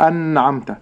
أنعمت.